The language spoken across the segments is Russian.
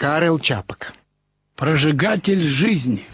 Карел Чапок. Прожигатель жизни.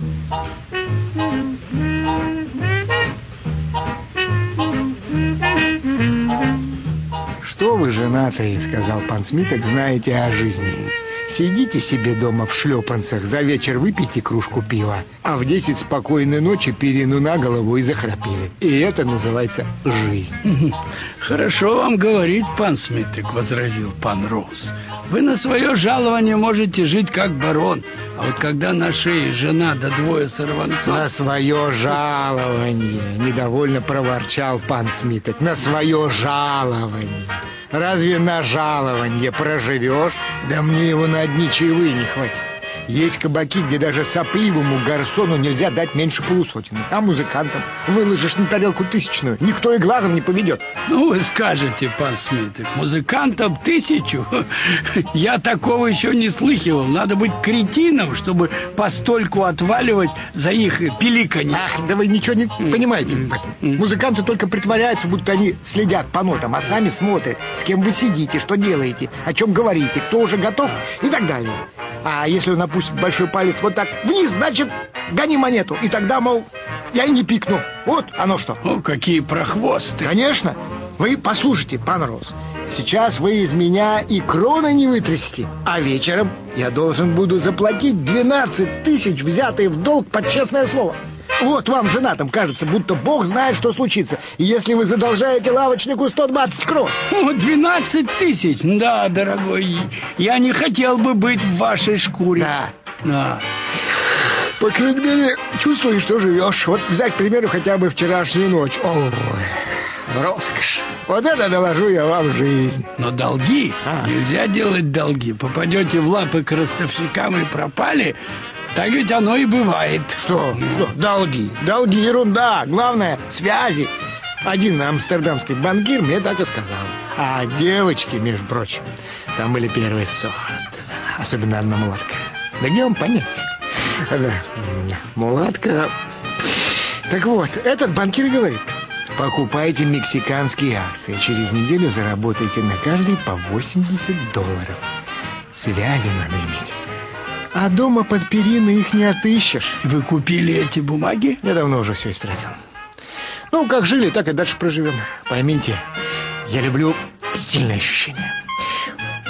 «Что вы, женатые, — сказал пан Смиток, — знаете о жизни? Сидите себе дома в шлепанцах, за вечер выпейте кружку пива, а в десять спокойной ночи перину на голову и захрапили. И это называется жизнь». «Хорошо вам говорить, пан Смиток, — возразил пан Роуз. Вы на свое жалование можете жить как барон, а вот когда на шее жена да двое сорванцов... На свое жалование, недовольно проворчал пан Смиток. На свое жалование. Разве на жалование проживешь? Да мне его на одни чаевые не хватит. Есть кабаки, где даже сопливому гарсону нельзя дать меньше полусотины. А музыкантам выложишь на тарелку тысячную. Никто и глазом не поведет. Ну, вы скажете, пан Смиток, музыкантам тысячу? Я такого еще не слыхивал. Надо быть кретином, чтобы постольку отваливать за их пиликанье. Ах, да вы ничего не понимаете. Музыканты только притворяются, будто они следят по нотам, а сами смотрят, с кем вы сидите, что делаете, о чем говорите, кто уже готов и так далее. А если он опустит большой палец вот так вниз, значит, гони монету. И тогда, мол, я и не пикну. Вот оно что. О, какие прохвосты. Конечно. Вы послушайте, пан Рос. Сейчас вы из меня и кроны не вытрясти. А вечером я должен буду заплатить 12 тысяч, взятые в долг под честное слово. Вот вам, женатым, кажется, будто Бог знает, что случится. Если вы задолжаете лавочнику 120 крон. О, 12 тысяч? Да, дорогой, я не хотел бы быть в вашей шкуре. Да. Да. По крайней мере, чувствуешь, что живешь. Вот взять, к примеру, хотя бы вчерашнюю ночь. Ой, роскошь. Вот это доложу я вам жизнь. Но долги, А. нельзя делать долги. Попадете в лапы к ростовщикам и пропали, так ведь оно и бывает. Что? Что? Долги. Долги, ерунда. Главное, связи. Один амстердамский банкир мне так и сказал. А девочки, между прочим, там были первый сорт. Особенно одна мулатка. Да где вам понять? Мулатка... Так вот, этот банкир говорит, покупайте мексиканские акции. Через неделю заработаете на каждый по 80 долларов. Связи надо иметь. А дома под периной их не отыщешь. Вы купили эти бумаги? Я давно уже все истратил. Ну, как жили, так и дальше проживем. Поймите, я люблю сильные ощущения.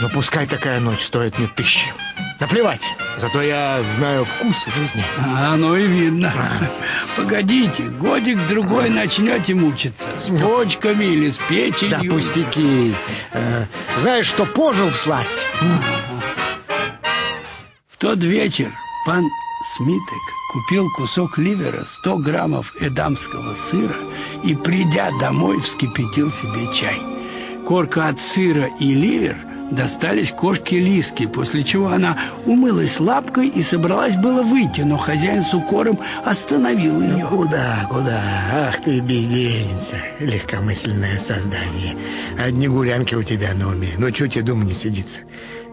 Но пускай такая ночь стоит мне тысячи. Наплевать, зато я знаю вкус жизни. А, Оно и видно. Погодите, годик-другой начнете мучиться. С почками или с печенью. Да пустяки. Э, знаешь, что пожил в сласть? Тот вечер пан Смитек купил кусок ливера, 100 граммов эдамского сыра и, придя домой, вскипятил себе чай. Корка от сыра и ливер достались кошке Лиске, после чего она умылась лапкой и собралась было выйти, но хозяин с укором остановил ее. Куда, куда? Ах ты бездельница, легкомысленное создание. Одни гулянки у тебя на уме. Ну, чё тебе дома не сидится?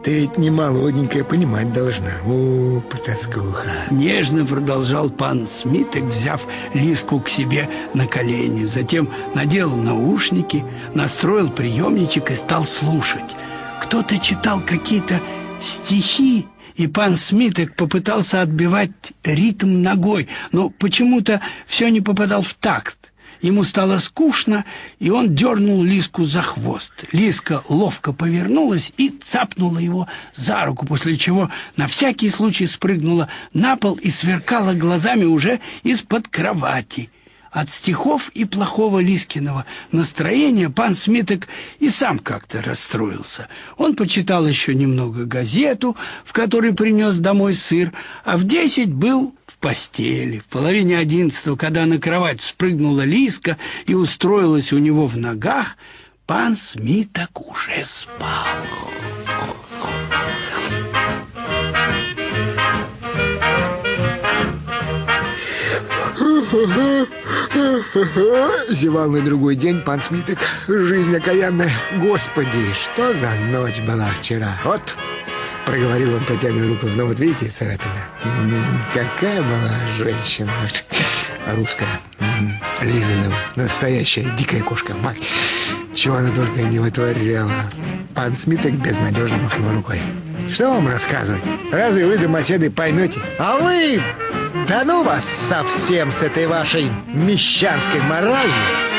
Ты ведь не молоденькая, понимать должна. О, потаскуха. Нежно продолжал пан Смитек, взяв Лиску к себе на колени. Затем надел наушники, настроил приемничек и стал слушать. Кто-то читал какие-то стихи, и пан Смитек попытался отбивать ритм ногой, но почему-то все не попадал в такт. Ему стало скучно, и он дернул Лиску за хвост. Лиска ловко повернулась и цапнула его за руку, после чего на всякий случай спрыгнула на пол и сверкала глазами уже из-под кровати. От стихов и плохого Лискиного настроения пан Смиток и сам как-то расстроился. Он почитал еще немного газету, в которой принес домой сыр, а в десять был в постели. В половине одиннадцатого, когда на кровать спрыгнула Лиска и устроилась у него в ногах, пан Смиток уже спал. Зевал на другой день пан Смиток. Жизнь окаянная. Господи, что за ночь была вчера? Вот, проговорил он, протягивая руку. Ну вот видите, царапина. М, Какая была женщина. Русская. М, Лиза, настоящая дикая кошка. Мать, чего она только не вытворяла. Пан Смиток безнадежно махнул рукой. Что вам рассказывать? Разве вы, домоседы, поймете? А вы... Да ну вас совсем с этой вашей мещанской моралью!